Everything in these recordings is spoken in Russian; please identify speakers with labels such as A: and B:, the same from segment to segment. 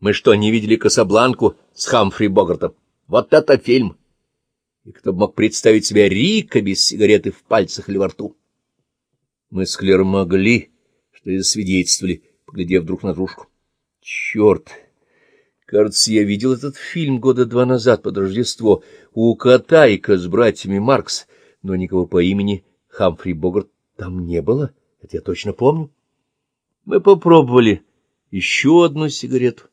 A: Мы что, не видели Касабланку с Хамфри Богартом? Вот это фильм! И кто бы мог представить себе Рика без сигареты в пальцах или во рту? Мы с Клер могли, что и засвидетельствовали, поглядев друг на дружку. Черт! Кажется, я видел этот фильм года два назад под Рождество у Катайка с братьями Маркс, но никого по имени Хамфри Богарт там не было, это я точно помню. Мы попробовали еще одну сигарету,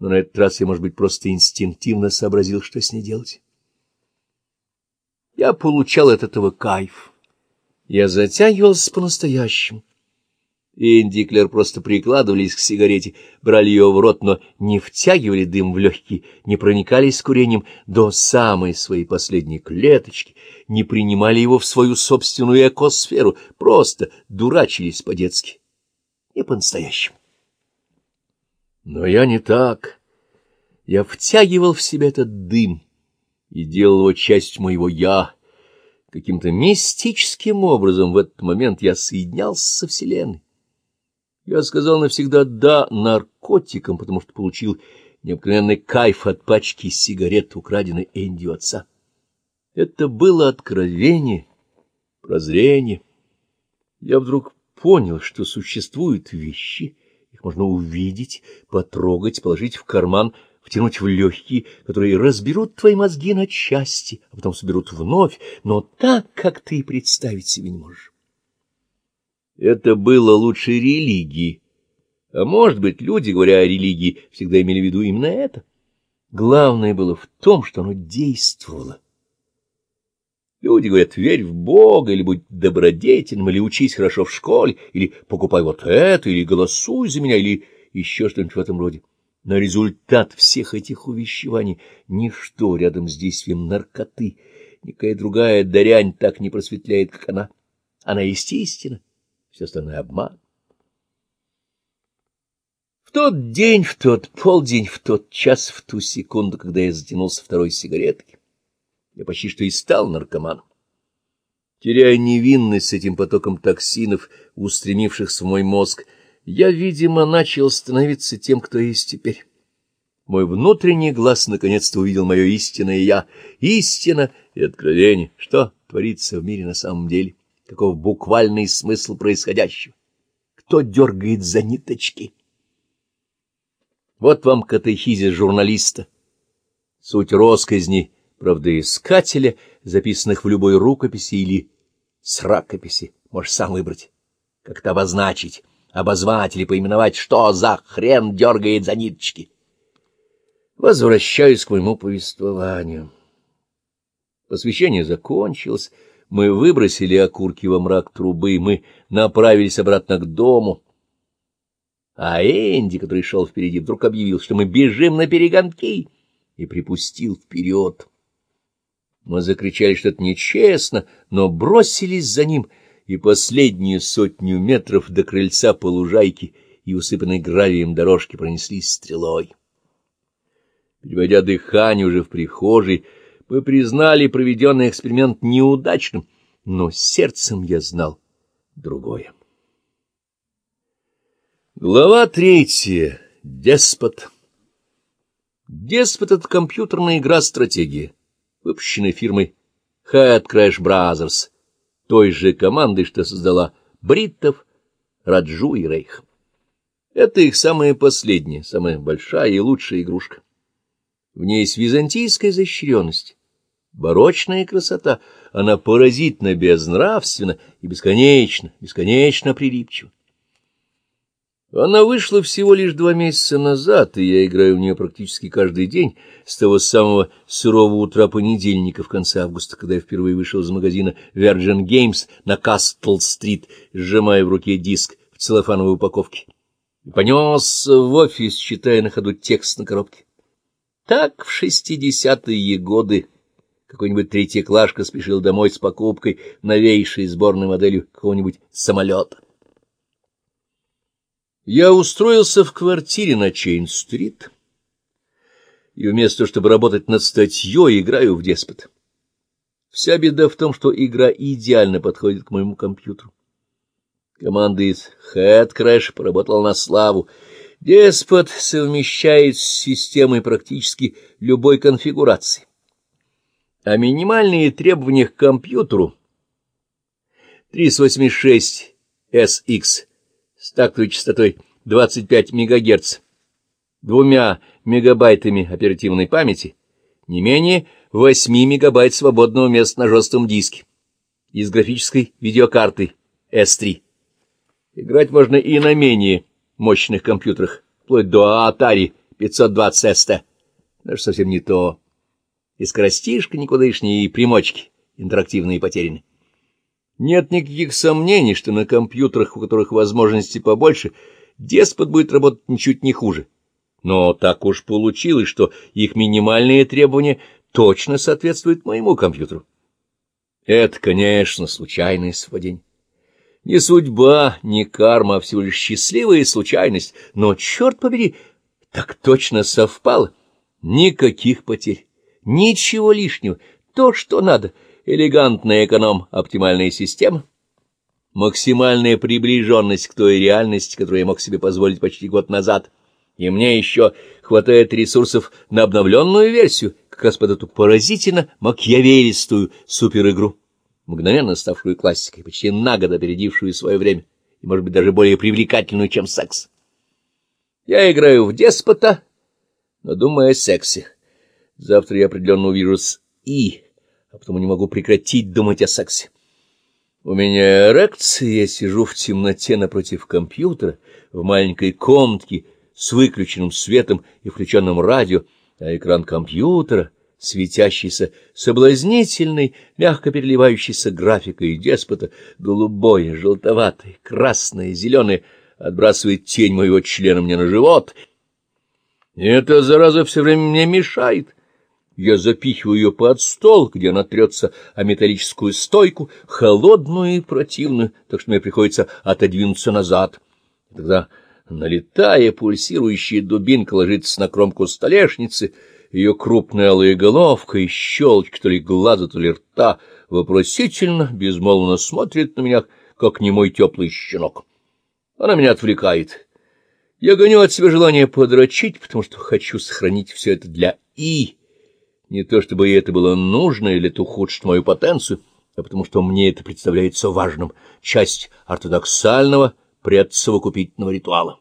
A: но на этот раз я, может быть, просто инстинктивно сообразил, что с ней делать. Я получал от этого кайф. Я затягивался по-настоящему. Энди и Клэр просто прикладывались к сигарете, брали ее в рот, но не втягивали дым в легкие, не проникались курением до самой своей последней клеточки, не принимали его в свою собственную экосферу, просто дурачились по-детски, не по-настоящему. Но я не так. Я втягивал в себя этот дым и делал его частью моего «я». Каким-то мистическим образом в этот момент я соединялся со Вселенной. Я сказал навсегда «да» наркотикам, потому что получил необыкновенный кайф от пачки сигарет, украденной Энди отца. Это было откровение, прозрение. Я вдруг понял, что существуют вещи, их можно увидеть, потрогать, положить в карман, втянуть в легкие, которые разберут твои мозги на части, а потом соберут вновь, но так, как ты и представить себе не можешь. Это было лучше религии. А может быть, люди, говоря о религии, всегда имели в виду именно это. Главное было в том, что оно действовало. Люди говорят, верь в Бога, или будь добродетельным, или учись хорошо в школе, или покупай вот это, или голосуй за меня, или еще что-нибудь в этом роде. Но результат всех этих увещеваний — ничто рядом с действием наркоты. Никакая другая дарянь так не просветляет, как она. Она есть истина все остальное обман. В тот день, в тот полдень, в тот час, в ту секунду, когда я затянулся второй сигаретой, я почти что и стал наркоманом. Теряя невинность с этим потоком токсинов, устремившихся в мой мозг, я, видимо, начал становиться тем, кто есть теперь. Мой внутренний глаз наконец-то увидел мое истинное «я», истина и откровение, что творится в мире на самом деле каков буквальный смысл происходящего. Кто дергает за ниточки? Вот вам катехизис журналиста. Суть росказни правдоискателя, записанных в любой рукописи или с ракописи, можешь сам выбрать. Как-то обозначить, обозвать или поименовать, что за хрен дергает за ниточки. Возвращаюсь к моему повествованию. Посвящение закончилось, мы выбросили окурки во мрак трубы, мы направились обратно к дому. А Энди, который шел впереди, вдруг объявил, что мы бежим на перегонки, и припустил вперед. Мы закричали, что это нечестно, но бросились за ним, и последние сотню метров до крыльца по лужайке и усыпанной гравием дорожки пронеслись стрелой. Переводя дыхание уже в прихожей, мы признали проведенный эксперимент неудачным, но сердцем я знал другое. Глава третья. Деспот. Деспот — это компьютерная игра-стратегия, выпущенная фирмой Head Crash Brothers, той же командой, что создала Бриттов, Раджу и Рейх. Это их самая последняя, самая большая и лучшая игрушка. В ней есть византийская изощренность, барочная красота, она поразительно безнравственна и бесконечно, бесконечно прилипчива. Она вышла всего лишь два месяца назад, и я играю в нее практически каждый день, с того самого сырого утра понедельника в конце августа, когда я впервые вышел из магазина Virgin Games на Кастл-стрит, сжимая в руке диск в целлофановой упаковке, и понес в офис, читая на ходу текст на коробке. Так в шестидесятые годы какой-нибудь третьеклашка спешил домой с покупкой новейшей сборной моделью какого-нибудь самолета. Я устроился в квартире на Чейн-стрит, и вместо чтобы работать над статьей, играю в деспот. Вся беда в том, что игра идеально подходит к моему компьютеру. Команда из Head Crash поработала на славу. Деспот совмещает с системой практически любой конфигурации. А минимальные требования к компьютеру 386 SX с тактовой частотой 25 МГц, двумя мегабайтами оперативной памяти, не менее 8 мегабайт свободного места на жестком диске и с графической видеокартой S3. Играть можно и на менее мощных компьютерах, вплоть до Atari 520 ST. Даже совсем не то. И скоростишка никудышнее, и примочки интерактивные потеряны. Нет никаких сомнений, что на компьютерах, у которых возможности побольше, деспот будет работать ничуть не хуже. Но так уж получилось, что их минимальные требования точно соответствуют моему компьютеру. Это, конечно, случайное совпадение. Не судьба, не карма, а всего лишь счастливая случайность. Но, черт побери, так точно совпало. Никаких потерь, ничего лишнего, то, что надо. Элегантная эконом-оптимальная система, максимальная приближенность к той реальности, которую я мог себе позволить почти год назад. И мне еще хватает ресурсов на обновленную версию, как раз под эту поразительно макьявелистую суперигру мгновенно ставшую классикой, почти на год опередившую свое время, и, может быть, даже более привлекательную, чем секс. Я играю в деспота, но думаю о сексе. Завтра я определенно увижу с «и», а потому не могу прекратить думать о сексе. У меня эрекция, я сижу в темноте напротив компьютера, в маленькой комнатке с выключенным светом и включенным радио, а экран компьютера — светящийся, соблазнительной, мягко переливающейся графикой деспота, голубое, желтоватое, красное, зеленое, отбрасывает тень моего члена мне на живот. И эта зараза все время мне мешает. Я запихиваю ее под стол, где она трется о металлическую стойку, холодную и противную, так что мне приходится отодвинуться назад. Тогда, налетая, пульсирующая дубинка ложится на кромку столешницы — ее крупная алая головка и щелочки то ли глаза, то ли рта вопросительно, безмолвно смотрит на меня, как немой теплый щенок. Она меня отвлекает. Я гоню от себя желание подрочить, потому что хочу сохранить все это для «и». Не то чтобы ей это было нужно или это ухудшит мою потенцию, а потому что мне это представляется важным, часть ортодоксального предсовокупительного ритуала.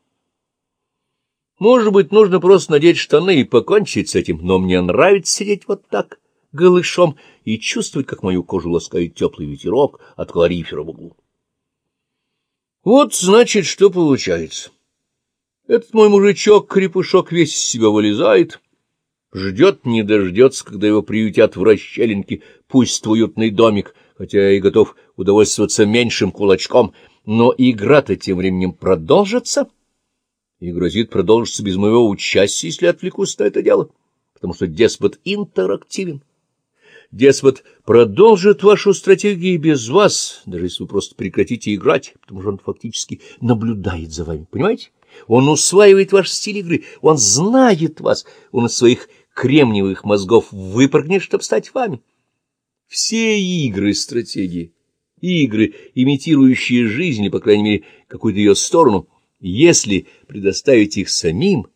A: Может быть, нужно просто надеть штаны и покончить с этим, но мне нравится сидеть вот так, голышом, и чувствовать, как мою кожу ласкает теплый ветерок от калорифера в углу. Вот, значит, что получается. Этот мой мужичок-крепышок весь из себя вылезает, ждет, не дождется, когда его приютят в расщелинке, пусть в уютный домик, хотя я и готов удовольствоваться меньшим кулачком, но игра-то тем временем продолжится — и грозит продолжиться без моего участия, если отвлекусь на это дело, потому что деспот интерактивен. Деспот продолжит вашу стратегию без вас, даже если вы просто прекратите играть, потому что он фактически наблюдает за вами, понимаете? Он усваивает ваш стиль игры, он знает вас, он из своих кремниевых мозгов выпрыгнет, чтобы стать вами. Все игры стратегии, игры, имитирующие жизнь, или, по крайней мере, какую-то ее сторону — если предоставить их самим,